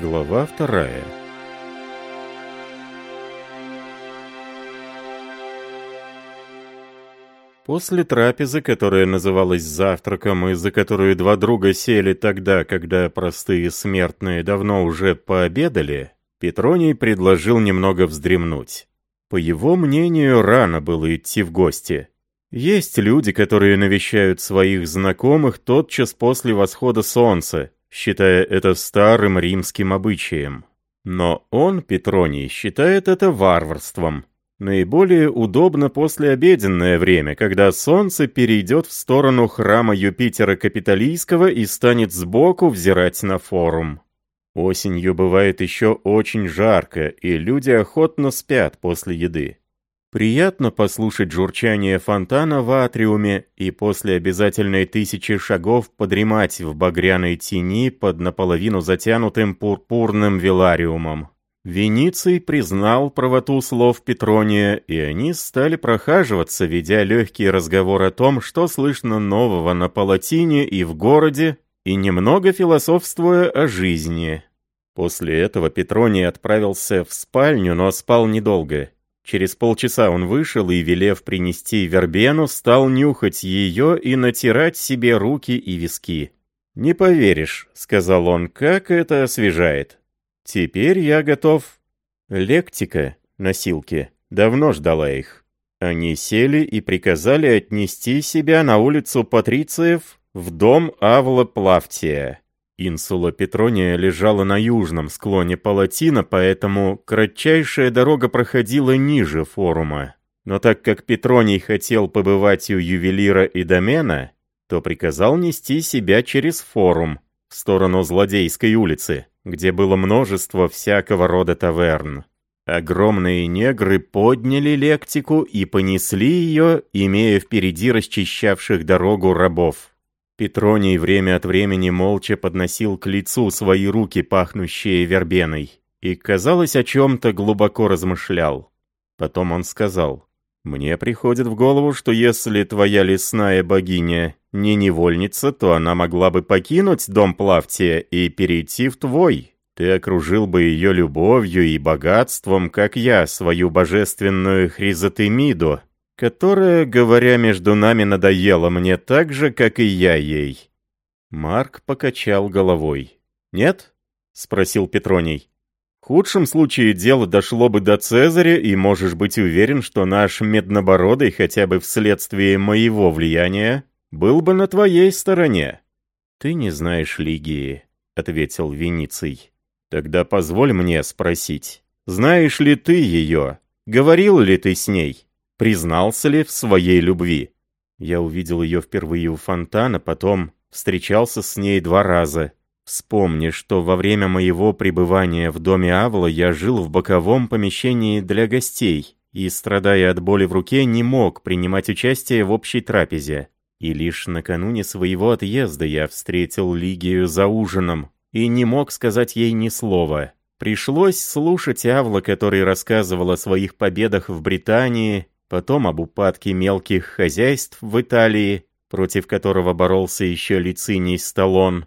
Глава вторая После трапезы, которая называлась завтраком, и за которую два друга сели тогда, когда простые смертные давно уже пообедали, Петроний предложил немного вздремнуть. По его мнению, рано было идти в гости. Есть люди, которые навещают своих знакомых тотчас после восхода солнца, считая это старым римским обычаем. Но он, Петроний, считает это варварством. Наиболее удобно послеобеденное время, когда солнце перейдет в сторону храма Юпитера Капитолийского и станет сбоку взирать на форум. Осенью бывает еще очень жарко, и люди охотно спят после еды. Приятно послушать журчание фонтана в атриуме и после обязательной тысячи шагов подремать в багряной тени под наполовину затянутым пурпурным велариумом. Вениций признал правоту слов Петрония, и они стали прохаживаться, ведя легкий разговор о том, что слышно нового на Палатине и в городе, и немного философствуя о жизни. После этого Петроний отправился в спальню, но спал недолго. Через полчаса он вышел и, велев принести вербену, стал нюхать ее и натирать себе руки и виски. «Не поверишь», — сказал он, — «как это освежает». «Теперь я готов». Лектика, носилки, давно ждала их. Они сели и приказали отнести себя на улицу Патрициев в дом Авла Плавтия. Инсула Петрония лежала на южном склоне Палатина, поэтому кратчайшая дорога проходила ниже форума. Но так как Петроний хотел побывать у ювелира и домена, то приказал нести себя через форум, в сторону Злодейской улицы, где было множество всякого рода таверн. Огромные негры подняли лектику и понесли ее, имея впереди расчищавших дорогу рабов. Петроний время от времени молча подносил к лицу свои руки, пахнущие вербеной, и, казалось, о чем-то глубоко размышлял. Потом он сказал, «Мне приходит в голову, что если твоя лесная богиня не невольница, то она могла бы покинуть дом Плавтия и перейти в твой. Ты окружил бы ее любовью и богатством, как я, свою божественную Хризотемиду, которая, говоря между нами, надоела мне так же, как и я ей». Марк покачал головой. «Нет?» — спросил Петроний. «В худшем случае дело дошло бы до Цезаря, и можешь быть уверен, что наш Меднобородый, хотя бы вследствие моего влияния, был бы на твоей стороне». «Ты не знаешь Лигии», — ответил Вениций. «Тогда позволь мне спросить, знаешь ли ты ее? Говорил ли ты с ней?» Признался ли в своей любви. Я увидел ее впервые у фонтана, потом встречался с ней два раза. Вспомни, что во время моего пребывания в доме Авла я жил в боковом помещении для гостей и, страдая от боли в руке, не мог принимать участие в общей трапезе. И лишь накануне своего отъезда я встретил Лигию за ужином и не мог сказать ей ни слова. Пришлось слушать Авла, который рассказывал о своих победах в Британии потом об упадке мелких хозяйств в Италии, против которого боролся еще Лициний Сталлон.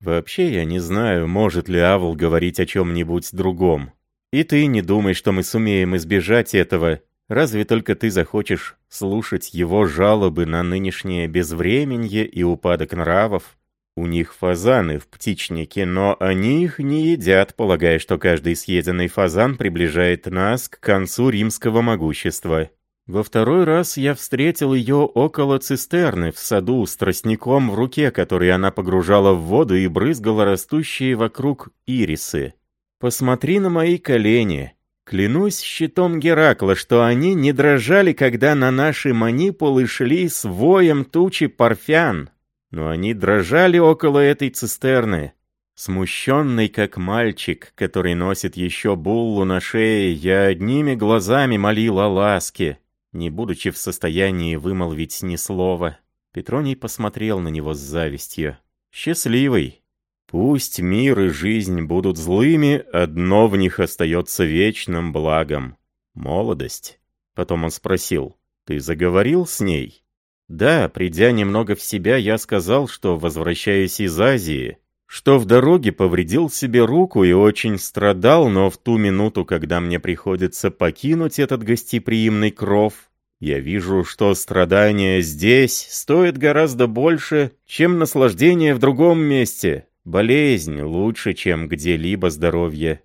Вообще я не знаю, может ли Авл говорить о чем-нибудь другом. И ты не думай, что мы сумеем избежать этого, разве только ты захочешь слушать его жалобы на нынешнее безвременье и упадок нравов. У них фазаны в птичнике, но они их не едят, полагая, что каждый съеденный фазан приближает нас к концу римского могущества. Во второй раз я встретил ее около цистерны в саду с тростником в руке, который она погружала в воду и брызгала растущие вокруг ирисы. Посмотри на мои колени. Клянусь щитом Геракла, что они не дрожали, когда на наши манипулы шли с воем тучи парфян. Но они дрожали около этой цистерны. Смущенный, как мальчик, который носит еще буллу на шее, я одними глазами молил о ласке не будучи в состоянии вымолвить ни слова. Петроний посмотрел на него с завистью. «Счастливый. Пусть мир и жизнь будут злыми, одно в них остается вечным благом. Молодость». Потом он спросил, «Ты заговорил с ней?» «Да, придя немного в себя, я сказал, что возвращаюсь из Азии, что в дороге повредил себе руку и очень страдал, но в ту минуту, когда мне приходится покинуть этот гостеприимный кров, я вижу, что страдания здесь стоят гораздо больше, чем наслаждение в другом месте. Болезнь лучше, чем где-либо здоровье.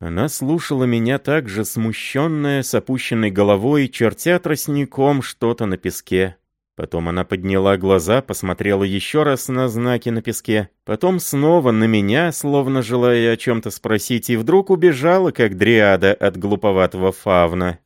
Она слушала меня так же смущенная, с опущенной головой, чертя тростником что-то на песке. Потом она подняла глаза, посмотрела еще раз на знаки на песке, потом снова на меня, словно желая о чем-то спросить, и вдруг убежала, как дриада от глуповатого фавна.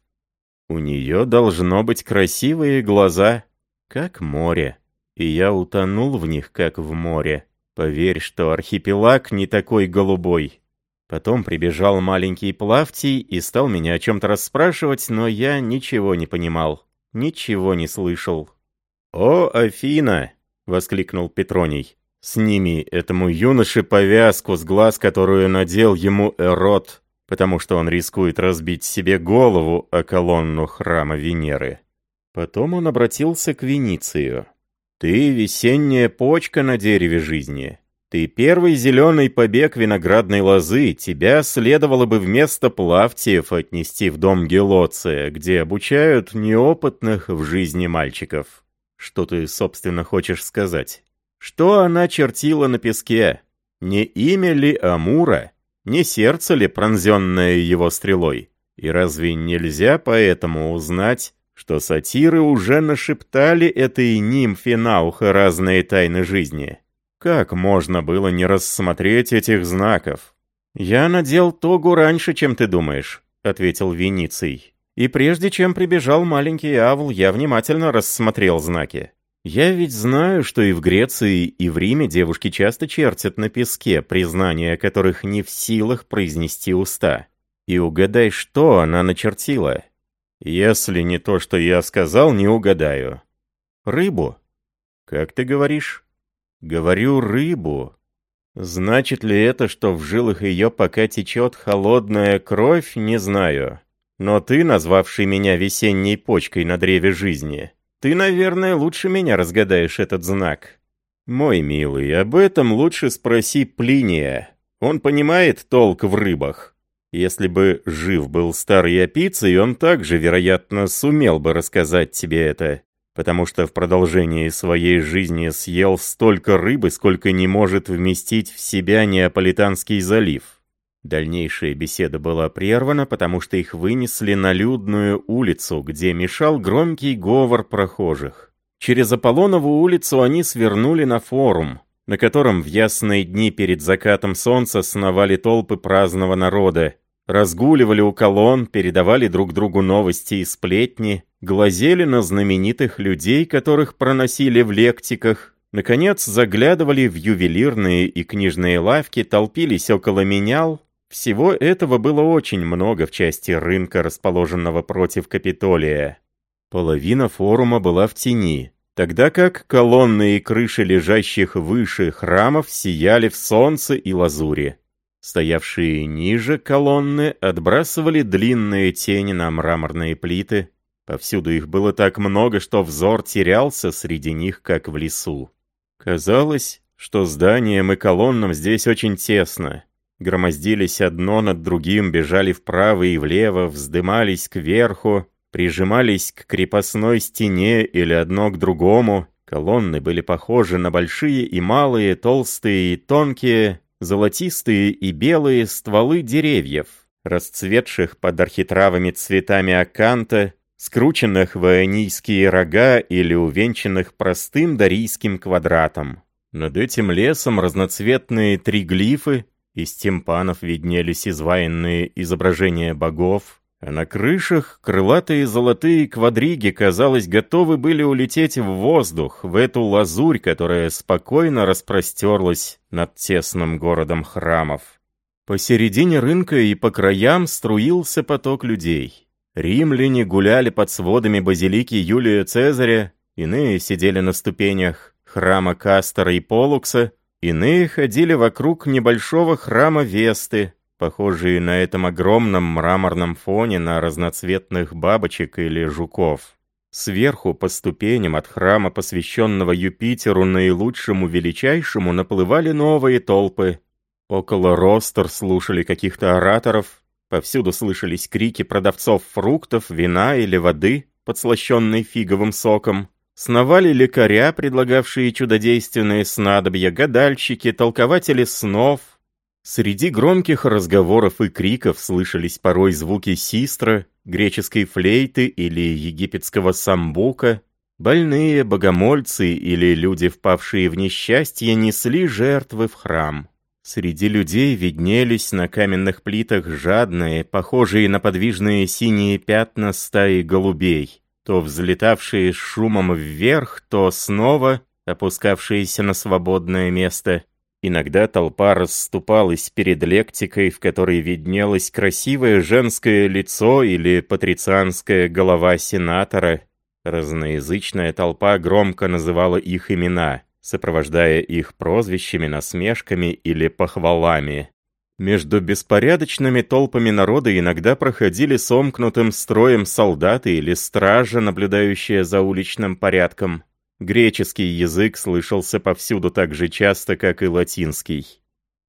У нее должно быть красивые глаза, как море, и я утонул в них, как в море. Поверь, что архипелаг не такой голубой. Потом прибежал маленький Плавтий и стал меня о чем-то расспрашивать, но я ничего не понимал, ничего не слышал. «О, Афина!» — воскликнул Петроний. «Сними этому юноше повязку с глаз, которую надел ему Эрот, потому что он рискует разбить себе голову о колонну храма Венеры». Потом он обратился к Веницию. «Ты весенняя почка на дереве жизни. Ты первый зеленый побег виноградной лозы, тебя следовало бы вместо Плавтиев отнести в дом Гелоция, где обучают неопытных в жизни мальчиков». Что ты, собственно, хочешь сказать? Что она чертила на песке? Не имя ли Амура? Не сердце ли, пронзенное его стрелой? И разве нельзя поэтому узнать, что сатиры уже нашептали этой нимфе на ухо разные тайны жизни? Как можно было не рассмотреть этих знаков? «Я надел тогу раньше, чем ты думаешь», — ответил Вениций. И прежде чем прибежал маленький Авл, я внимательно рассмотрел знаки. Я ведь знаю, что и в Греции, и в Риме девушки часто чертят на песке признания, которых не в силах произнести уста. И угадай, что она начертила. Если не то, что я сказал, не угадаю. Рыбу. Как ты говоришь? Говорю рыбу. Значит ли это, что в жилах ее пока течет холодная кровь, не знаю. Но ты, назвавший меня весенней почкой на древе жизни, ты, наверное, лучше меня разгадаешь этот знак. Мой милый, об этом лучше спроси Плиния. Он понимает толк в рыбах. Если бы жив был старый опицей, он также, вероятно, сумел бы рассказать тебе это, потому что в продолжении своей жизни съел столько рыбы, сколько не может вместить в себя Неаполитанский залив. Дальнейшая беседа была прервана, потому что их вынесли на людную улицу, где мешал громкий говор прохожих. Через Аполлонову улицу они свернули на форум, на котором в ясные дни перед закатом солнца сновали толпы праздного народа, разгуливали у колонн, передавали друг другу новости и сплетни, глазели на знаменитых людей, которых проносили в лектиках, наконец заглядывали в ювелирные и книжные лавки, толпились около менял, всего этого было очень много в части рынка, расположенного против Капитолия. Половина форума была в тени, тогда как колонны и крыши лежащих выше храмов сияли в солнце и лазуре. Стоявшие ниже колонны отбрасывали длинные тени на мраморные плиты. Повсюду их было так много, что взор терялся среди них, как в лесу. Казалось, что зданиям и колоннам здесь очень тесно, громоздились одно над другим, бежали вправо и влево, вздымались кверху, прижимались к крепостной стене или одно к другому. Колонны были похожи на большие и малые, толстые и тонкие, золотистые и белые стволы деревьев, расцветших под архитравами цветами аканта, скрученных в ионийские рога или увенчанных простым дарийским квадратом. Над этим лесом разноцветные триглифы из тимпанов виднелись изваянные изображения богов, а на крышах крылатые золотые квадриги, казалось, готовы были улететь в воздух, в эту лазурь, которая спокойно распростерлась над тесным городом храмов. Посередине рынка и по краям струился поток людей. Римляне гуляли под сводами базилики Юлия Цезаря, иные сидели на ступенях храма Кастора и Полукса, Иные ходили вокруг небольшого храма Весты, похожие на этом огромном мраморном фоне на разноцветных бабочек или жуков. Сверху по ступеням от храма, посвященного Юпитеру наилучшему величайшему, наплывали новые толпы. Около ростер слушали каких-то ораторов, повсюду слышались крики продавцов фруктов, вина или воды, подслащенной фиговым соком. Сновали лекаря, предлагавшие чудодейственные снадобья, гадальщики, толкователи снов. Среди громких разговоров и криков слышались порой звуки систра, греческой флейты или египетского самбука. Больные, богомольцы или люди, впавшие в несчастье, несли жертвы в храм. Среди людей виднелись на каменных плитах жадные, похожие на подвижные синие пятна стаи голубей то взлетавшие с шумом вверх, то снова опускавшиеся на свободное место. Иногда толпа расступалась перед лектикой, в которой виднелось красивое женское лицо или патрицианская голова сенатора. Разноязычная толпа громко называла их имена, сопровождая их прозвищами, насмешками или похвалами. Между беспорядочными толпами народа иногда проходили сомкнутым строем солдаты или стража, наблюдающие за уличным порядком. Греческий язык слышался повсюду так же часто, как и латинский.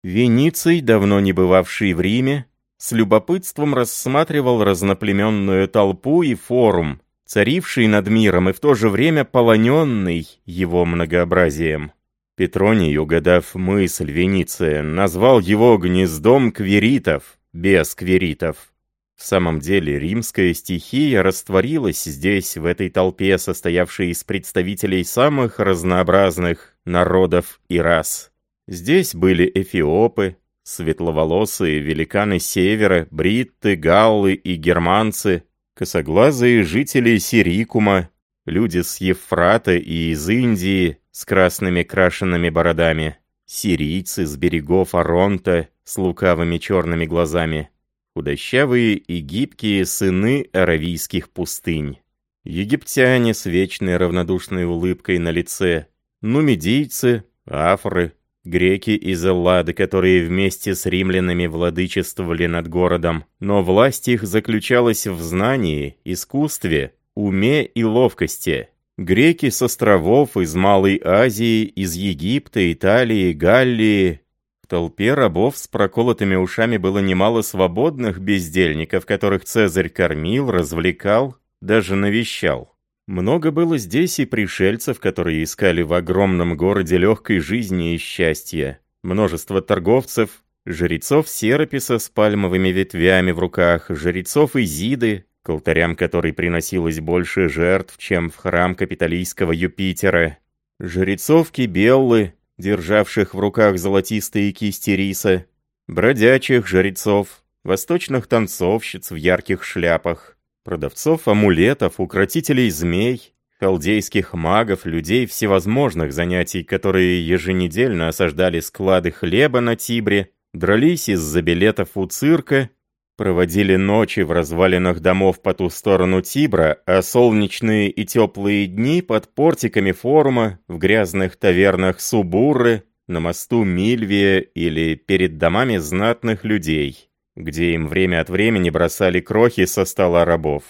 Вениций, давно не бывавший в Риме, с любопытством рассматривал разноплеменную толпу и форум, царивший над миром и в то же время полоненный его многообразием. Петроний, угадав мысль Вениция, назвал его гнездом кверитов, без кверитов. В самом деле, римская стихия растворилась здесь, в этой толпе, состоявшей из представителей самых разнообразных народов и рас. Здесь были эфиопы, светловолосые великаны севера, бритты, галлы и германцы, косоглазые жители Сирикума, люди с Евфрата и из Индии, с красными крашенными бородами, сирийцы с берегов Аронта с лукавыми черными глазами, худощавые и гибкие сыны аравийских пустынь, египтяне с вечной равнодушной улыбкой на лице, нумидийцы, афры, греки из Эллады, которые вместе с римлянами владычествовали над городом, но власть их заключалась в знании, искусстве, уме и ловкости. Греки с островов из Малой Азии, из Египта, Италии, Галлии. В толпе рабов с проколотыми ушами было немало свободных бездельников, которых Цезарь кормил, развлекал, даже навещал. Много было здесь и пришельцев, которые искали в огромном городе легкой жизни и счастья. Множество торговцев, жрецов Сераписа с пальмовыми ветвями в руках, жрецов Изиды, к алтарям которой приносилось больше жертв, чем в храм капиталийского Юпитера, жрецов Кибеллы, державших в руках золотистые кисти риса, бродячих жрецов, восточных танцовщиц в ярких шляпах, продавцов амулетов, укротителей змей, халдейских магов, людей всевозможных занятий, которые еженедельно осаждали склады хлеба на Тибре, дрались из-за билетов у цирка Проводили ночи в развалинах домов по ту сторону Тибра, а солнечные и теплые дни под портиками форума, в грязных тавернах Субурры, на мосту Мильвия или перед домами знатных людей, где им время от времени бросали крохи со стола рабов.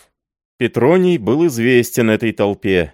Петроний был известен этой толпе.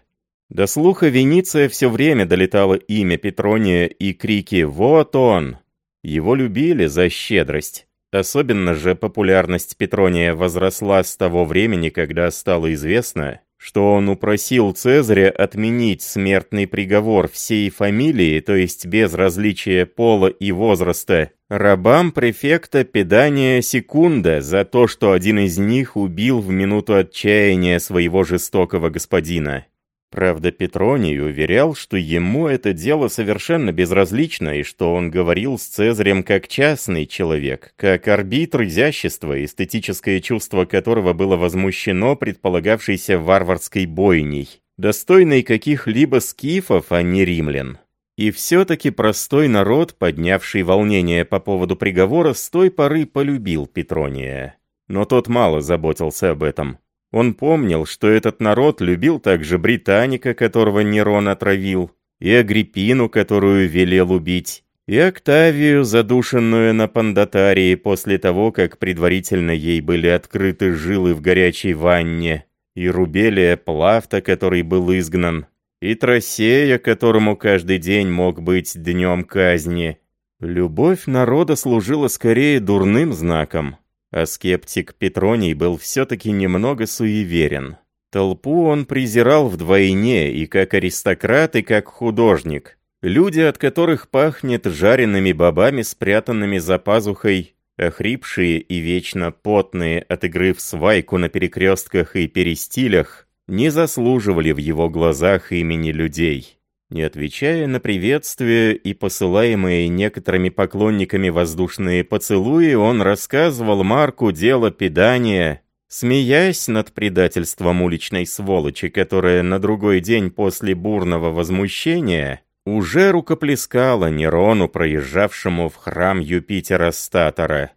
До слуха Вениция все время долетало имя Петрония и крики «Вот он!». Его любили за щедрость. Особенно же популярность Петрония возросла с того времени, когда стало известно, что он упросил Цезаря отменить смертный приговор всей фамилии, то есть без различия пола и возраста, рабам префекта Педания Секунда за то, что один из них убил в минуту отчаяния своего жестокого господина. Правда, Петроний уверял, что ему это дело совершенно безразлично, и что он говорил с Цезарем как частный человек, как арбитр изящества, эстетическое чувство которого было возмущено предполагавшейся варварской бойней, достойной каких-либо скифов, а не римлян. И все-таки простой народ, поднявший волнение по поводу приговора, с той поры полюбил Петрония. Но тот мало заботился об этом. Он помнил, что этот народ любил также британика, которого Нерон отравил, и Агриппину, которую велел убить, и Октавию, задушенную на Пандатарии после того, как предварительно ей были открыты жилы в горячей ванне, и Рубелия Плафта, который был изгнан, и Тросея, которому каждый день мог быть днем казни. Любовь народа служила скорее дурным знаком, а скептик Петроний был все-таки немного суеверен. Толпу он презирал вдвойне и как аристократ, и как художник. Люди, от которых пахнет жареными бобами, спрятанными за пазухой, охрипшие и вечно потные от игры в свайку на перекрестках и перестилях, не заслуживали в его глазах имени людей. Не отвечая на приветствия и посылаемые некоторыми поклонниками воздушные поцелуи, он рассказывал Марку дело педания, смеясь над предательством уличной сволочи, которая на другой день после бурного возмущения уже рукоплескала Нерону, проезжавшему в храм Юпитера Статора.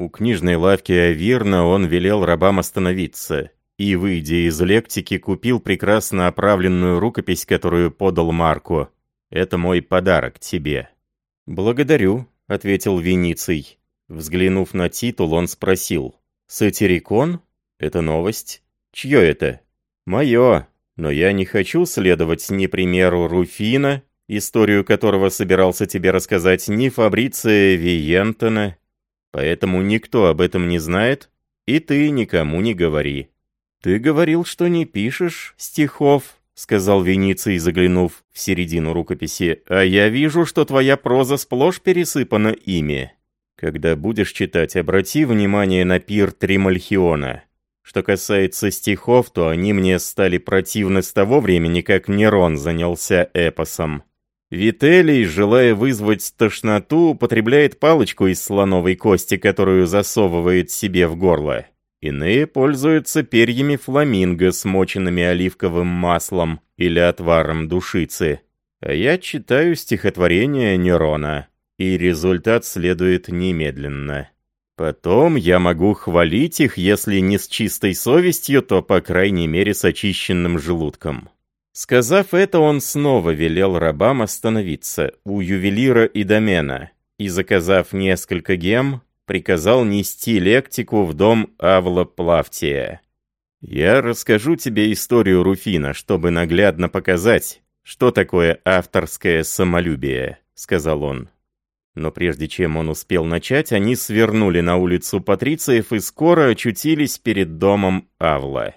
У книжной лавки Авирна он велел рабам остановиться и, выйдя из лектики, купил прекрасно оправленную рукопись, которую подал Марку. «Это мой подарок тебе». «Благодарю», — ответил Вениций. Взглянув на титул, он спросил. «Сатирикон? Это новость? Чье это?» «Мое, но я не хочу следовать ни примеру Руфина, историю которого собирался тебе рассказать, ни Фабриция Виентона, поэтому никто об этом не знает, и ты никому не говори». «Ты говорил, что не пишешь стихов», — сказал Вениций, заглянув в середину рукописи, «а я вижу, что твоя проза сплошь пересыпана ими. Когда будешь читать, обрати внимание на пир Тримальхиона. Что касается стихов, то они мне стали противны с того времени, как Нерон занялся эпосом. Вителий, желая вызвать тошноту, употребляет палочку из слоновой кости, которую засовывает себе в горло. Иные пользуются перьями фламинго, смоченными оливковым маслом или отваром душицы. А я читаю стихотворение Нерона, и результат следует немедленно. Потом я могу хвалить их, если не с чистой совестью, то, по крайней мере, с очищенным желудком. Сказав это, он снова велел рабам остановиться у ювелира и домена, и, заказав несколько гем, приказал нести лектику в дом Авла Плавтия. «Я расскажу тебе историю Руфина, чтобы наглядно показать, что такое авторское самолюбие», — сказал он. Но прежде чем он успел начать, они свернули на улицу Патрициев и скоро очутились перед домом Авла.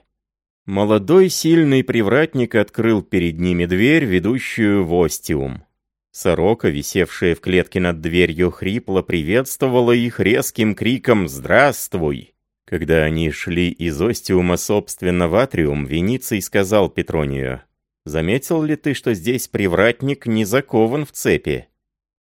Молодой сильный привратник открыл перед ними дверь, ведущую в Остиум. Сорока, висевшая в клетке над дверью, хрипло приветствовала их резким криком «Здравствуй!». Когда они шли из Остиума, собственно, в Атриум, Вениций сказал Петронию, «Заметил ли ты, что здесь привратник не закован в цепи?»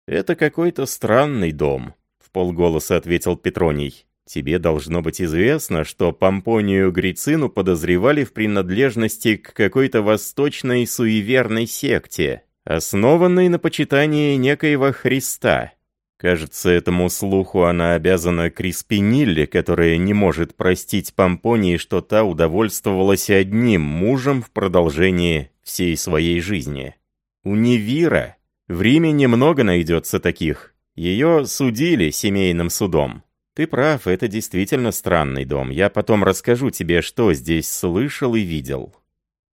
«Это какой-то странный дом», — в полголоса ответил Петроний. «Тебе должно быть известно, что Помпонию Грицину подозревали в принадлежности к какой-то восточной суеверной секте» основанной на почитании некоего Христа. Кажется, этому слуху она обязана Криспинилле, которая не может простить Помпонии, что та удовольствовалась одним мужем в продолжении всей своей жизни. У Невира в Риме немного найдется таких. Ее судили семейным судом. Ты прав, это действительно странный дом. Я потом расскажу тебе, что здесь слышал и видел.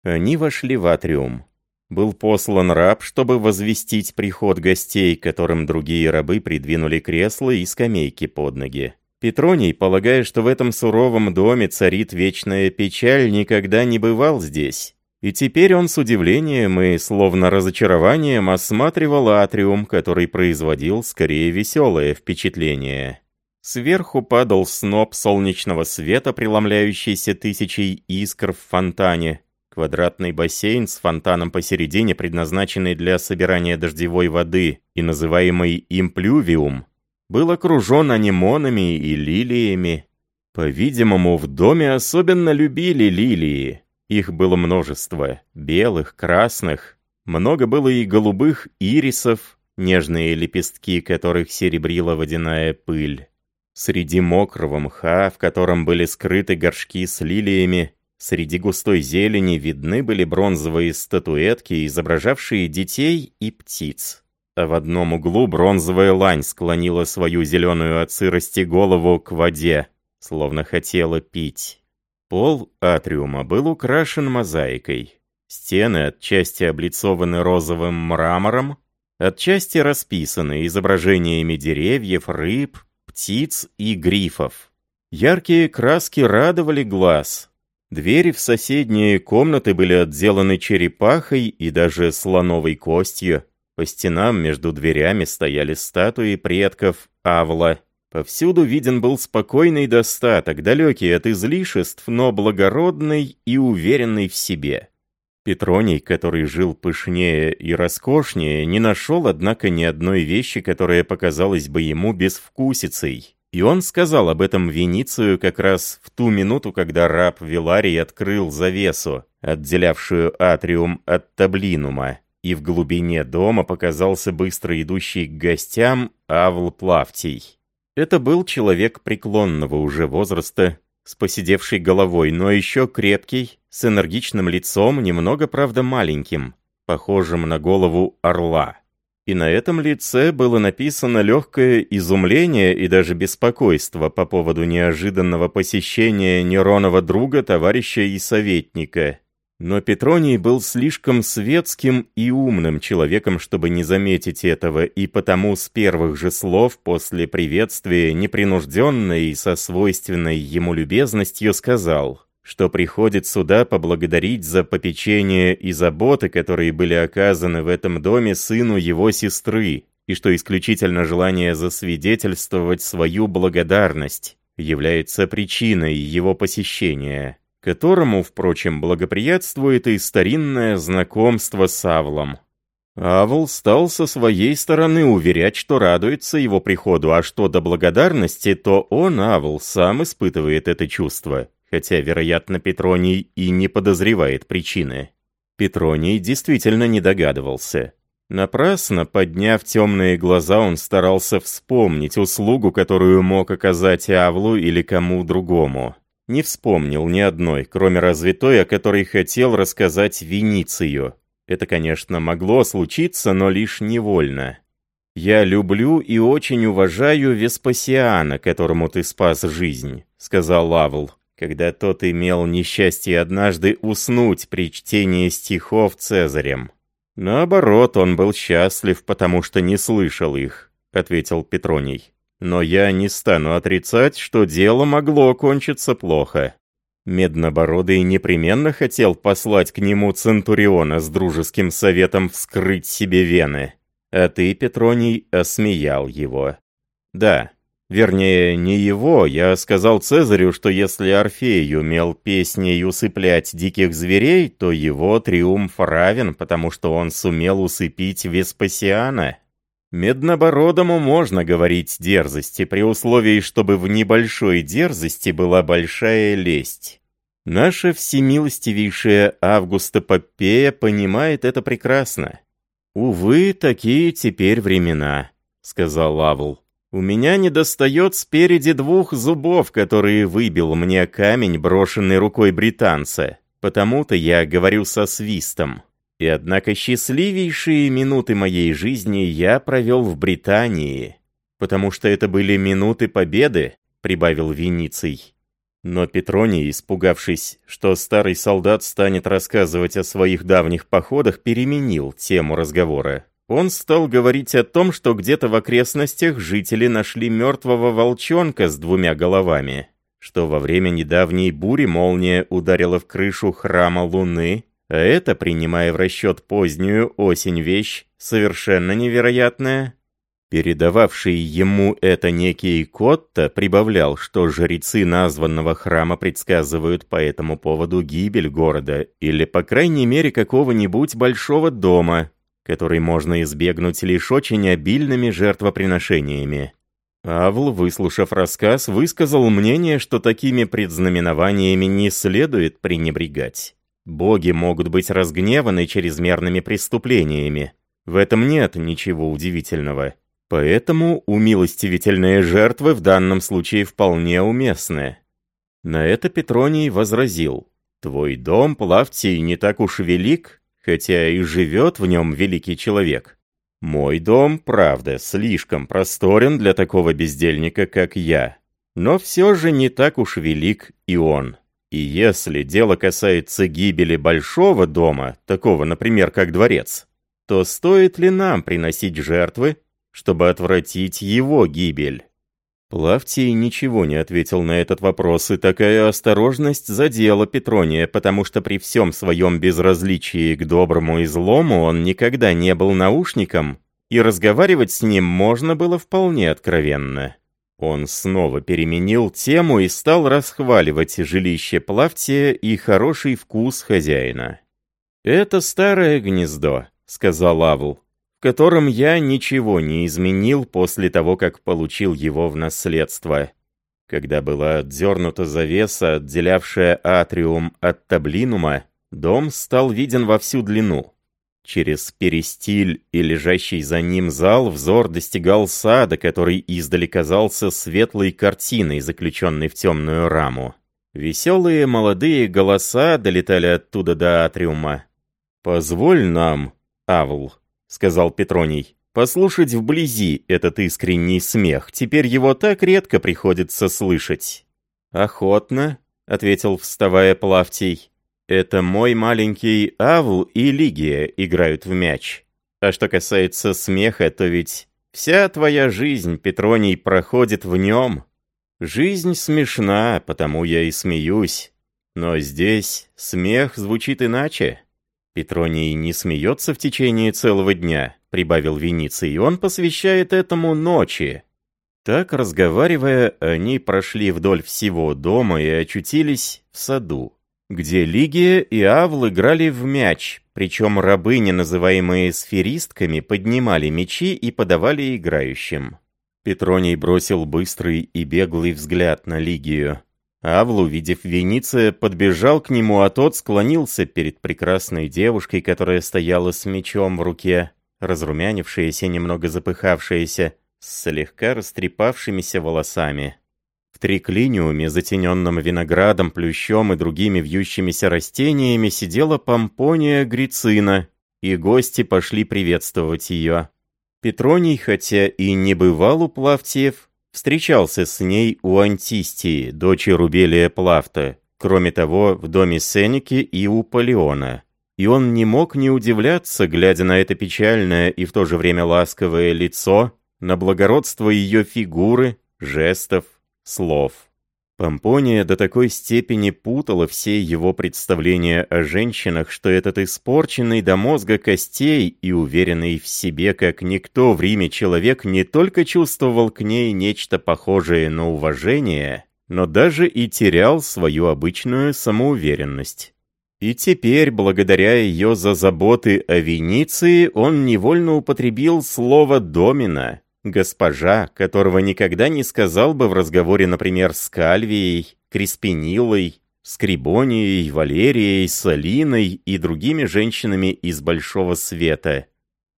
Они вошли в атриум был послан раб, чтобы возвестить приход гостей, которым другие рабы придвинули кресла и скамейки под ноги. Петроний, полагая, что в этом суровом доме царит вечная печаль, никогда не бывал здесь. И теперь он с удивлением и словно разочарованием осматривал атриум, который производил скорее веселое впечатление. Сверху падал сноп солнечного света, преломляющийся тысячей искр в фонтане, Квадратный бассейн с фонтаном посередине, предназначенный для собирания дождевой воды и называемый имплювиум, был окружен анимонами и лилиями. По-видимому, в доме особенно любили лилии. Их было множество, белых, красных. Много было и голубых ирисов, нежные лепестки которых серебрила водяная пыль. Среди мокрого мха, в котором были скрыты горшки с лилиями, Среди густой зелени видны были бронзовые статуэтки, изображавшие детей и птиц. А в одном углу бронзовая лань склонила свою зеленую от сырости голову к воде, словно хотела пить. Пол атриума был украшен мозаикой. Стены отчасти облицованы розовым мрамором, отчасти расписаны изображениями деревьев, рыб, птиц и грифов. Яркие краски радовали глаз. Двери в соседние комнаты были отделаны черепахой и даже слоновой костью. По стенам между дверями стояли статуи предков Авла. Повсюду виден был спокойный достаток, далекий от излишеств, но благородный и уверенный в себе. Петроний, который жил пышнее и роскошнее, не нашел, однако, ни одной вещи, которая показалась бы ему безвкусицей. И он сказал об этом Веницию как раз в ту минуту, когда раб Виларий открыл завесу, отделявшую атриум от таблинума, и в глубине дома показался быстро идущий к гостям Авл Плавтий. Это был человек преклонного уже возраста, с поседевшей головой, но еще крепкий, с энергичным лицом, немного, правда, маленьким, похожим на голову орла. И на этом лице было написано легкое изумление и даже беспокойство по поводу неожиданного посещения Неронова друга, товарища и советника. Но Петроний был слишком светским и умным человеком, чтобы не заметить этого, и потому с первых же слов после приветствия непринужденно и со свойственной ему любезностью сказал что приходит сюда поблагодарить за попечение и заботы, которые были оказаны в этом доме сыну его сестры, и что исключительно желание засвидетельствовать свою благодарность является причиной его посещения, которому, впрочем, благоприятствует и старинное знакомство с Авлом. Авл стал со своей стороны уверять, что радуется его приходу, а что до благодарности, то он, Авл, сам испытывает это чувство хотя, вероятно, Петроний и не подозревает причины. Петроний действительно не догадывался. Напрасно, подняв темные глаза, он старался вспомнить услугу, которую мог оказать Авлу или кому другому. Не вспомнил ни одной, кроме разве той, о которой хотел рассказать Веницию. Это, конечно, могло случиться, но лишь невольно. «Я люблю и очень уважаю Веспасиана, которому ты спас жизнь», — сказал Авл когда тот имел несчастье однажды уснуть при чтении стихов Цезарем. «Наоборот, он был счастлив, потому что не слышал их», — ответил Петроний. «Но я не стану отрицать, что дело могло кончиться плохо». Меднобородый непременно хотел послать к нему Центуриона с дружеским советом вскрыть себе вены. А ты, Петроний, осмеял его. Да, Вернее, не его, я сказал Цезарю, что если Орфей умел песней усыплять диких зверей, то его триумф равен, потому что он сумел усыпить Веспасиана. Меднобородому можно говорить дерзости, при условии, чтобы в небольшой дерзости была большая лесть. Наша всемилостивейшая Августа Попея понимает это прекрасно. «Увы, такие теперь времена», — сказал Лавл. У меня недостает спереди двух зубов, которые выбил мне камень, брошенный рукой британца. Потому-то я говорю со свистом. И однако счастливейшие минуты моей жизни я провел в Британии. Потому что это были минуты победы, прибавил Вениций. Но Петроний, испугавшись, что старый солдат станет рассказывать о своих давних походах, переменил тему разговора. Он стал говорить о том, что где-то в окрестностях жители нашли мертвого волчонка с двумя головами, что во время недавней бури молния ударила в крышу храма Луны, а это, принимая в расчет позднюю осень вещь, совершенно невероятная. Передававший ему это некий Котта прибавлял, что жрецы названного храма предсказывают по этому поводу гибель города или, по крайней мере, какого-нибудь большого дома, который можно избегнуть лишь очень обильными жертвоприношениями. Авл, выслушав рассказ, высказал мнение, что такими предзнаменованиями не следует пренебрегать. Боги могут быть разгневаны чрезмерными преступлениями. В этом нет ничего удивительного. Поэтому умилостивительные жертвы в данном случае вполне уместны. На это Петроний возразил. «Твой дом, Плавтий, не так уж велик, хотя и живет в нем великий человек. Мой дом, правда, слишком просторен для такого бездельника, как я. Но все же не так уж велик и он. И если дело касается гибели большого дома, такого, например, как дворец, то стоит ли нам приносить жертвы, чтобы отвратить его гибель? Плавтий ничего не ответил на этот вопрос, и такая осторожность задела Петрония, потому что при всем своем безразличии к доброму и злому он никогда не был наушником, и разговаривать с ним можно было вполне откровенно. Он снова переменил тему и стал расхваливать жилище Плавтия и хороший вкус хозяина. «Это старое гнездо», — сказал Авл котором я ничего не изменил после того, как получил его в наследство. Когда была отдернута завеса, отделявшая атриум от таблинума, дом стал виден во всю длину. Через перестиль и лежащий за ним зал взор достигал сада, который издали казался светлой картиной, заключенной в темную раму. Веселые молодые голоса долетали оттуда до атриума. «Позволь нам, Авл», сказал Петроний. «Послушать вблизи этот искренний смех, теперь его так редко приходится слышать». «Охотно», — ответил, вставая Плавтий. «Это мой маленький Авл и Лигия играют в мяч. А что касается смеха, то ведь вся твоя жизнь, Петроний, проходит в нем. Жизнь смешна, потому я и смеюсь. Но здесь смех звучит иначе. Петроний не смеется в течение целого дня, прибавил Вениций, и он посвящает этому ночи. Так, разговаривая, они прошли вдоль всего дома и очутились в саду, где Лигия и Авл играли в мяч, причем рабыни, называемые сферистками, поднимали мячи и подавали играющим. Петроний бросил быстрый и беглый взгляд на Лигию. Авл, увидев Вениция, подбежал к нему, а тот склонился перед прекрасной девушкой, которая стояла с мечом в руке, разрумянившаяся, немного запыхавшаяся, с слегка растрепавшимися волосами. В триклиниуме, затененном виноградом, плющом и другими вьющимися растениями, сидела помпония Грицина, и гости пошли приветствовать ее. Петроний, хотя и не бывал у Плавтиев, встречался с ней у Антистии, дочери Рубелия Плафта, кроме того, в доме Сенеки и у Полеона. И он не мог не удивляться, глядя на это печальное и в то же время ласковое лицо, на благородство ее фигуры, жестов, слов. Помпония до такой степени путала все его представления о женщинах, что этот испорченный до мозга костей и уверенный в себе как никто в Риме человек не только чувствовал к ней нечто похожее на уважение, но даже и терял свою обычную самоуверенность. И теперь, благодаря ее за заботы о Венеции, он невольно употребил слово «домина», Госпожа, которого никогда не сказал бы в разговоре, например, с Кальвией, Криспинилой, Скрибонией, Валерией, Салиной и другими женщинами из Большого Света.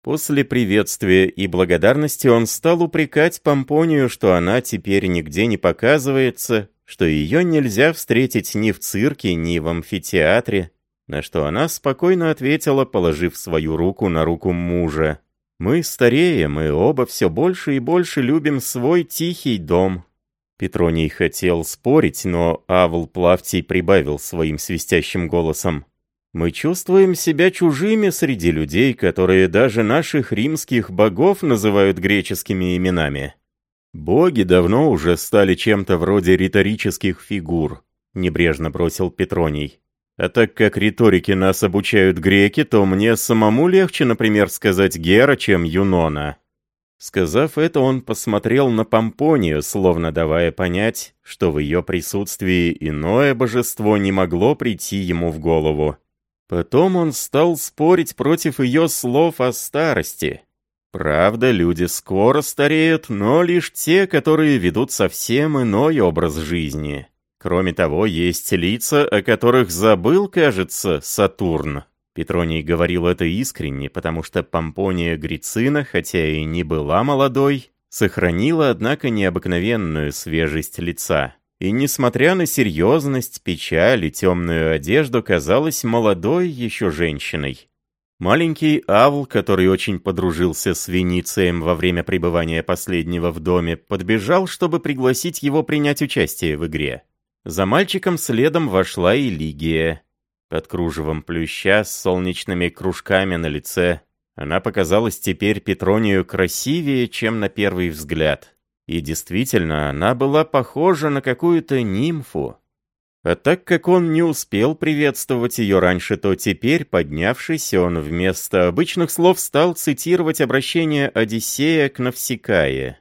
После приветствия и благодарности он стал упрекать Помпонию, что она теперь нигде не показывается, что ее нельзя встретить ни в цирке, ни в амфитеатре, на что она спокойно ответила, положив свою руку на руку мужа. Мы стареем, и оба все больше и больше любим свой тихий дом». Петроний хотел спорить, но Авл Плавтий прибавил своим свистящим голосом. «Мы чувствуем себя чужими среди людей, которые даже наших римских богов называют греческими именами. Боги давно уже стали чем-то вроде риторических фигур», — небрежно бросил Петроний. А так как риторики нас обучают греки, то мне самому легче, например, сказать Гера, чем Юнона». Сказав это, он посмотрел на Помпонию, словно давая понять, что в ее присутствии иное божество не могло прийти ему в голову. Потом он стал спорить против ее слов о старости. Правда, люди скоро стареют, но лишь те, которые ведут совсем иной образ жизни. Кроме того, есть лица, о которых забыл, кажется, Сатурн. Петроний говорил это искренне, потому что Помпония Грицина, хотя и не была молодой, сохранила, однако, необыкновенную свежесть лица. И, несмотря на серьезность, печаль и темную одежду, казалась молодой еще женщиной. Маленький Авл, который очень подружился с Веницием во время пребывания последнего в доме, подбежал, чтобы пригласить его принять участие в игре. За мальчиком следом вошла и Лигия. Под кружевом плюща с солнечными кружками на лице. Она показалась теперь Петронию красивее, чем на первый взгляд. И действительно, она была похожа на какую-то нимфу. А так как он не успел приветствовать ее раньше, то теперь, поднявшись, он вместо обычных слов стал цитировать обращение Одиссея к Навсекае.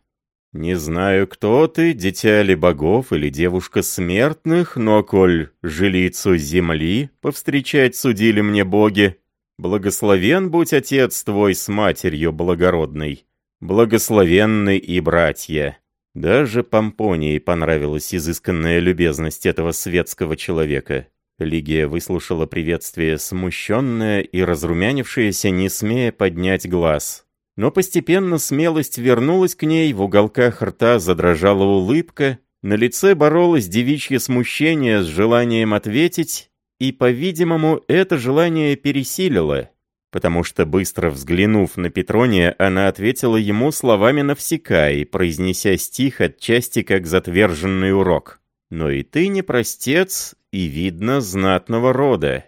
«Не знаю, кто ты, дитя ли богов или девушка смертных, но коль жилицу земли повстречать судили мне боги, благословен будь отец твой с матерью благородной, благословенны и братья». Даже Помпонии понравилась изысканная любезность этого светского человека. Лигия выслушала приветствие смущенная и разрумянившаяся, не смея поднять глаз. Но постепенно смелость вернулась к ней, в уголках рта задрожала улыбка, на лице боролось девичье смущение с желанием ответить, и, по-видимому, это желание пересилило, потому что, быстро взглянув на Петрония, она ответила ему словами навсекай, произнеся стих отчасти как затверженный урок. «Но и ты не простец, и видно знатного рода».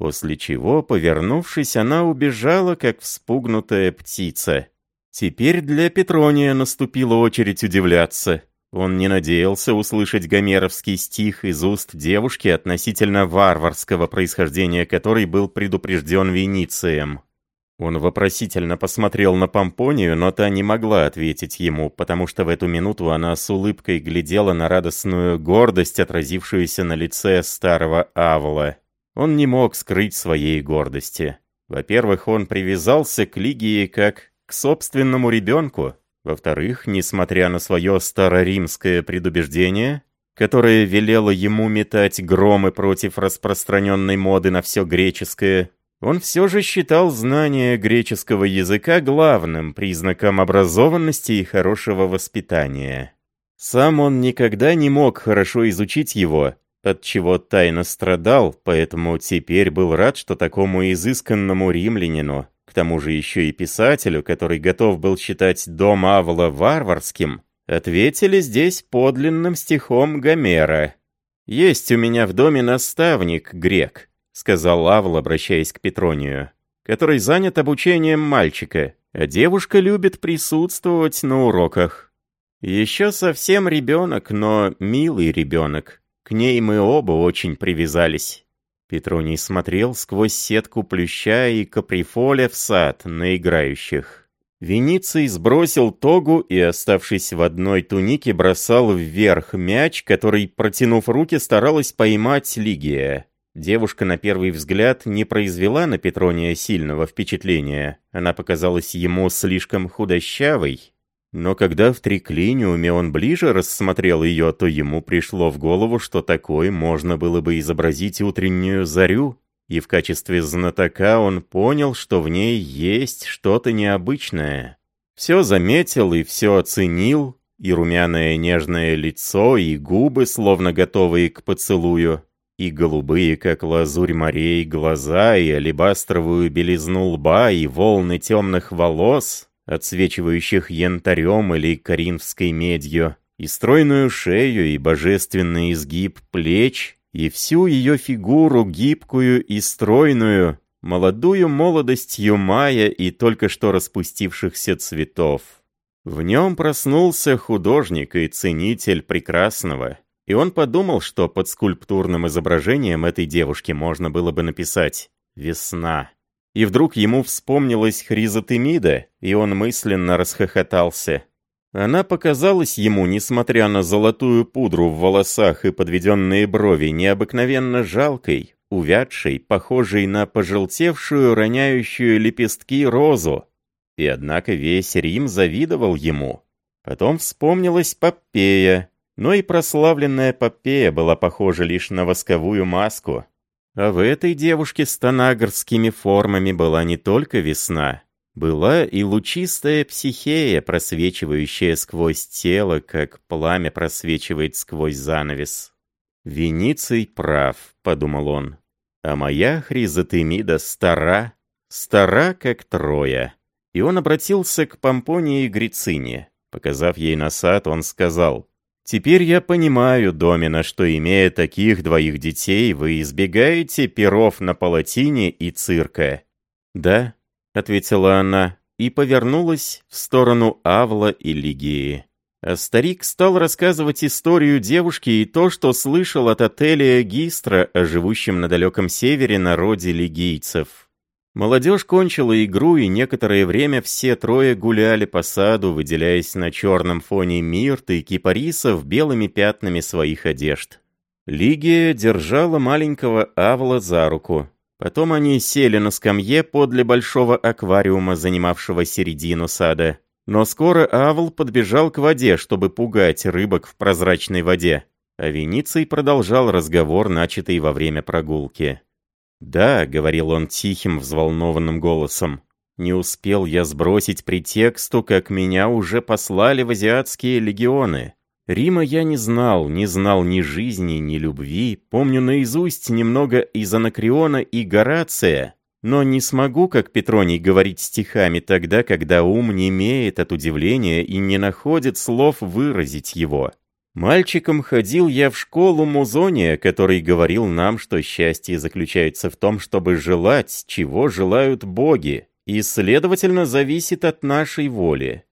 После чего, повернувшись, она убежала, как вспугнутая птица. Теперь для Петрония наступила очередь удивляться. Он не надеялся услышать гомеровский стих из уст девушки относительно варварского происхождения, который был предупрежден Веницием. Он вопросительно посмотрел на Помпонию, но та не могла ответить ему, потому что в эту минуту она с улыбкой глядела на радостную гордость, отразившуюся на лице старого Авла. Он не мог скрыть своей гордости. Во-первых, он привязался к Лигии как к собственному ребенку. Во-вторых, несмотря на свое староримское предубеждение, которое велело ему метать громы против распространенной моды на все греческое, он все же считал знание греческого языка главным признаком образованности и хорошего воспитания. Сам он никогда не мог хорошо изучить его, от чего тайно страдал, поэтому теперь был рад, что такому изысканному римлянину, к тому же еще и писателю, который готов был считать дом Авла варварским, ответили здесь подлинным стихом Гомера. «Есть у меня в доме наставник, грек», — сказал Авл, обращаясь к Петронию, который занят обучением мальчика, а девушка любит присутствовать на уроках. Еще совсем ребенок, но милый ребенок. К ней мы оба очень привязались. Петроний смотрел сквозь сетку плюща и каприфоля в сад на играющих. Вениций сбросил тогу и, оставшись в одной тунике, бросал вверх мяч, который, протянув руки, старалась поймать Лигия. Девушка на первый взгляд не произвела на Петрония сильного впечатления. Она показалась ему слишком худощавой, но когда в триклиниуме он ближе рассмотрел ее, то ему пришло в голову, что такой можно было бы изобразить утреннюю зарю, и в качестве знатока он понял, что в ней есть что-то необычное. Все заметил и все оценил, и румяное нежное лицо, и губы, словно готовые к поцелую, и голубые, как лазурь морей, глаза, и алебастровую белизну лба, и волны темных волос — отсвечивающих янтарем или коринфской медью, и стройную шею, и божественный изгиб плеч, и всю ее фигуру гибкую и стройную, молодую молодостью мая и только что распустившихся цветов. В нем проснулся художник и ценитель прекрасного, и он подумал, что под скульптурным изображением этой девушки можно было бы написать «Весна». И вдруг ему вспомнилась Хризотемида, и он мысленно расхохотался. Она показалась ему, несмотря на золотую пудру в волосах и подведенные брови, необыкновенно жалкой, увядшей, похожей на пожелтевшую, роняющую лепестки розу. И однако весь Рим завидовал ему. Потом вспомнилась Попея, но и прославленная Попея была похожа лишь на восковую маску, а в этой девушке с танагрскими формами была не только весна, была и лучистая психея, просвечивающая сквозь тело, как пламя просвечивает сквозь занавес. «Вениций прав», — подумал он, — «а моя Хризотемида стара, стара, как Троя». И он обратился к Помпонии Грицине. Показав ей на сад, он сказал, Теперь я понимаю, Домина, что, имея таких двоих детей, вы избегаете перов на палатине и цирка». «Да», — ответила она, и повернулась в сторону Авла и Лигии. А старик стал рассказывать историю девушки и то, что слышал от Ателия Гистра о живущем на далеком севере народе лигийцев. Молодежь кончила игру, и некоторое время все трое гуляли по саду, выделяясь на черном фоне мирты и кипарисов белыми пятнами своих одежд. Лигия держала маленького Авла за руку. Потом они сели на скамье подле большого аквариума, занимавшего середину сада. Но скоро Авл подбежал к воде, чтобы пугать рыбок в прозрачной воде, а Вениций продолжал разговор, начатый во время прогулки. «Да», — говорил он тихим, взволнованным голосом, — «не успел я сбросить претексту, как меня уже послали в азиатские легионы. Рима я не знал, не знал ни жизни, ни любви, помню наизусть немного из Анакриона и Горация, но не смогу, как Петроний, говорить стихами тогда, когда ум не имеет от удивления и не находит слов выразить его. Мальчиком ходил я в школу Музония, который говорил нам, что счастье заключается в том, чтобы желать, чего желают боги, и, следовательно, зависит от нашей воли.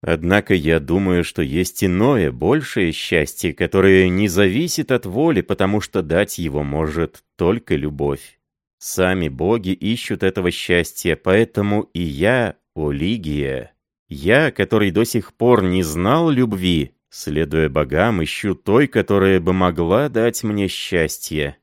Однако я думаю, что есть иное, большее счастье, которое не зависит от воли, потому что дать его может только любовь. Сами боги ищут этого счастья, поэтому и я, Олигия, я, который до сих пор не знал любви, следуя богам, ищу той, которая бы могла дать мне счастье.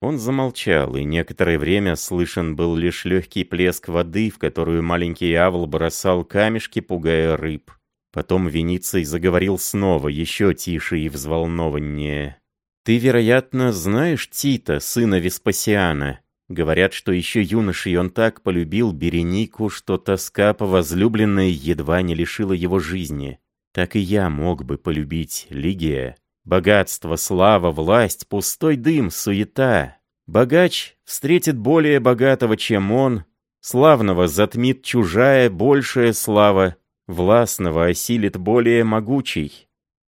Он замолчал, и некоторое время слышен был лишь легкий плеск воды, в которую маленький Авл бросал камешки, пугая рыб. Потом Вениций заговорил снова, еще тише и взволнованнее. «Ты, вероятно, знаешь Тита, сына Веспасиана?» Говорят, что еще юношей он так полюбил Беренику, что тоска по возлюбленной едва не лишила его жизни. Так и я мог бы полюбить Лигия. Богатство, слава, власть, пустой дым, суета. Богач встретит более богатого, чем он. Славного затмит чужая, большая слава. Властного осилит более могучий.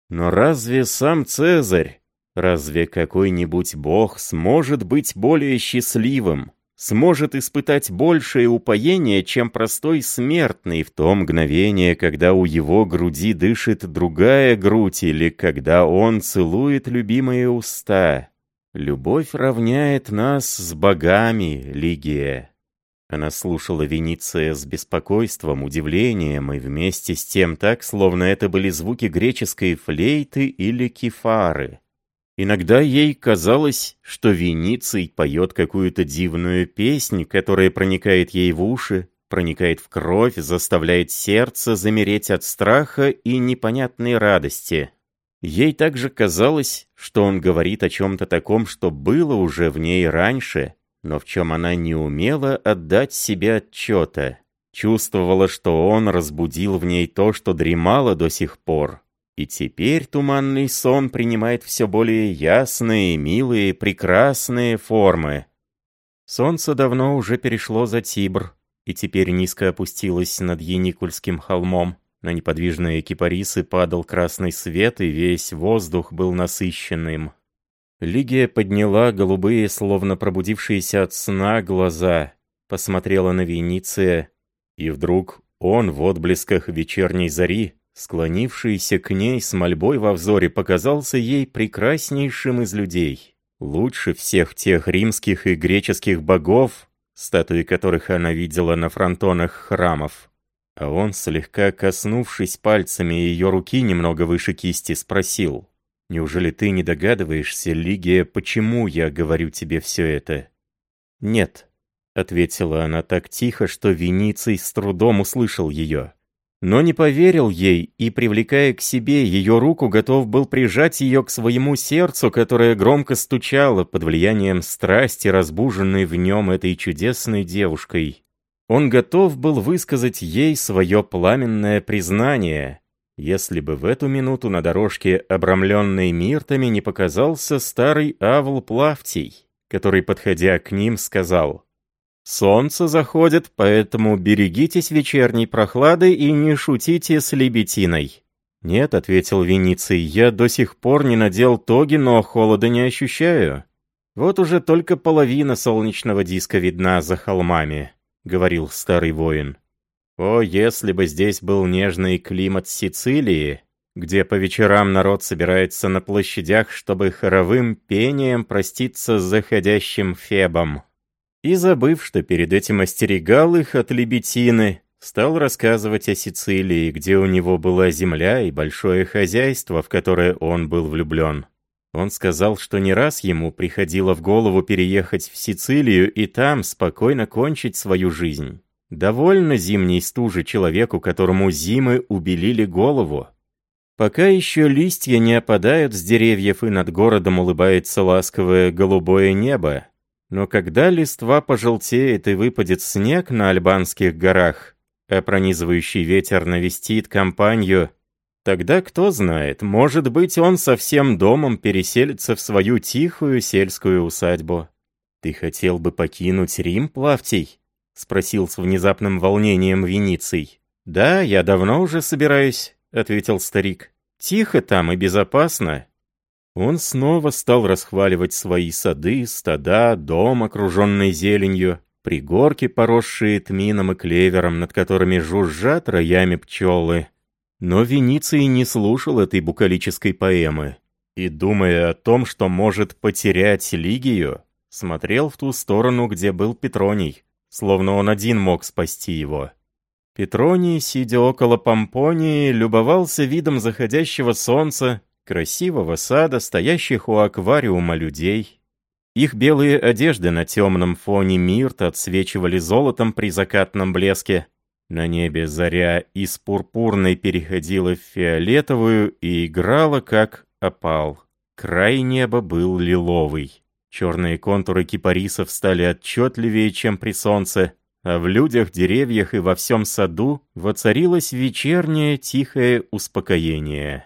Но разве сам Цезарь Разве какой-нибудь бог сможет быть более счастливым, сможет испытать большее упоение, чем простой смертный в то мгновение, когда у его груди дышит другая грудь или когда он целует любимые уста? Любовь равняет нас с богами, Лигия. Она слушала Вениция с беспокойством, удивлением и вместе с тем так, словно это были звуки греческой флейты или кефары. Иногда ей казалось, что Вениций поет какую-то дивную песнь, которая проникает ей в уши, проникает в кровь, заставляет сердце замереть от страха и непонятной радости. Ей также казалось, что он говорит о чем-то таком, что было уже в ней раньше, но в чем она не умела отдать себе отчета. Чувствовала, что он разбудил в ней то, что дремало до сих пор. И теперь туманный сон принимает все более ясные, милые, прекрасные формы. Солнце давно уже перешло за Тибр, и теперь низко опустилось над Яникульским холмом. На неподвижные кипарисы падал красный свет, и весь воздух был насыщенным. Лигия подняла голубые, словно пробудившиеся от сна, глаза, посмотрела на Вениция, и вдруг он в отблесках вечерней зари Склонившийся к ней с мольбой во взоре показался ей прекраснейшим из людей. Лучше всех тех римских и греческих богов, статуи которых она видела на фронтонах храмов. А он, слегка коснувшись пальцами ее руки немного выше кисти, спросил, «Неужели ты не догадываешься, Лигия, почему я говорю тебе все это?» «Нет», — ответила она так тихо, что Вениций с трудом услышал ее но не поверил ей и, привлекая к себе ее руку, готов был прижать ее к своему сердцу, которое громко стучало под влиянием страсти, разбуженной в нем этой чудесной девушкой. Он готов был высказать ей свое пламенное признание, если бы в эту минуту на дорожке, обрамленной миртами, не показался старый Авл Плавтий, который, подходя к ним, сказал Солнце заходит, поэтому берегитесь вечерней прохлады и не шутите с лебетиной. «Нет», — ответил Вениций, — «я до сих пор не надел тоги, но холода не ощущаю. Вот уже только половина солнечного диска видна за холмами», — говорил старый воин. «О, если бы здесь был нежный климат Сицилии, где по вечерам народ собирается на площадях, чтобы хоровым пением проститься с заходящим Фебом. И забыв, что перед этим остерегал их от лебетины, стал рассказывать о Сицилии, где у него была земля и большое хозяйство, в которое он был влюблен. Он сказал, что не раз ему приходило в голову переехать в Сицилию и там спокойно кончить свою жизнь. Довольно зимней стужи человеку, которому зимы убелили голову. Пока еще листья не опадают с деревьев и над городом улыбается ласковое голубое небо, но когда листва пожелтеет и выпадет снег на Альбанских горах, а пронизывающий ветер навестит компанию, тогда кто знает, может быть, он со всем домом переселится в свою тихую сельскую усадьбу. «Ты хотел бы покинуть Рим, Плавтий?» — спросил с внезапным волнением Вениций. «Да, я давно уже собираюсь». — ответил старик. «Тихо там и безопасно». Он снова стал расхваливать свои сады, стада, дом, окруженный зеленью, пригорки, поросшие тмином и клевером, над которыми жужжат роями пчелы. Но Вениций не слушал этой букалической поэмы и, думая о том, что может потерять Лигию, смотрел в ту сторону, где был Петроний, словно он один мог спасти его. Петроний, сидя около Помпонии, любовался видом заходящего солнца, красивого сада, стоящих у аквариума людей. Их белые одежды на темном фоне мирта отсвечивали золотом при закатном блеске. На небе заря из пурпурной переходила в фиолетовую и играла, как опал. Край неба был лиловый. Черные контуры кипарисов стали отчетливее, чем при солнце а в людях, деревьях и во всем саду воцарилось вечернее тихое успокоение.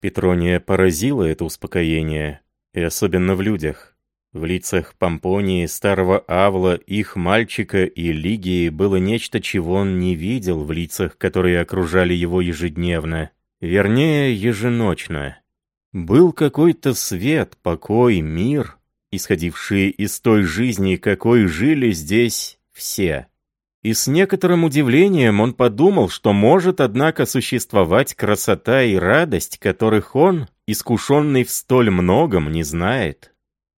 Петрония поразило это успокоение, и особенно в людях. В лицах Помпонии, старого Авла, их мальчика и Лигии было нечто, чего он не видел в лицах, которые окружали его ежедневно, вернее, еженочно. Был какой-то свет, покой, мир, исходившие из той жизни, какой жили здесь все. И с некоторым удивлением он подумал, что может, однако, существовать красота и радость, которых он, искушенный в столь многом, не знает.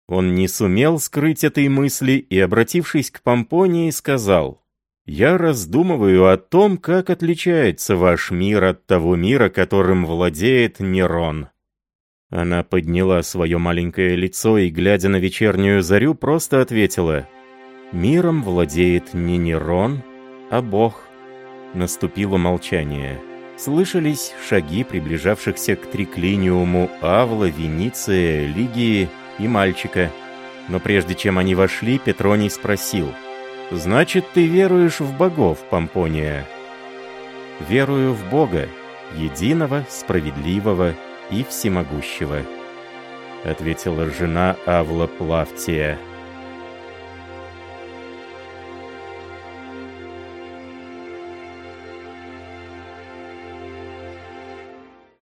Он не сумел скрыть этой мысли и, обратившись к Помпонии, сказал, «Я раздумываю о том, как отличается ваш мир от того мира, которым владеет Нерон». Она подняла свое маленькое лицо и, глядя на вечернюю зарю, просто ответила — Миром владеет не Нерон, а Бог. Наступило молчание. Слышались шаги приближавшихся к триклиниуму Авла, Вениция, Лигии и мальчика. Но прежде чем они вошли, Петроний спросил. «Значит, ты веруешь в богов, Помпония?» «Верую в Бога, единого, справедливого и всемогущего», — ответила жена Авла Плавтия.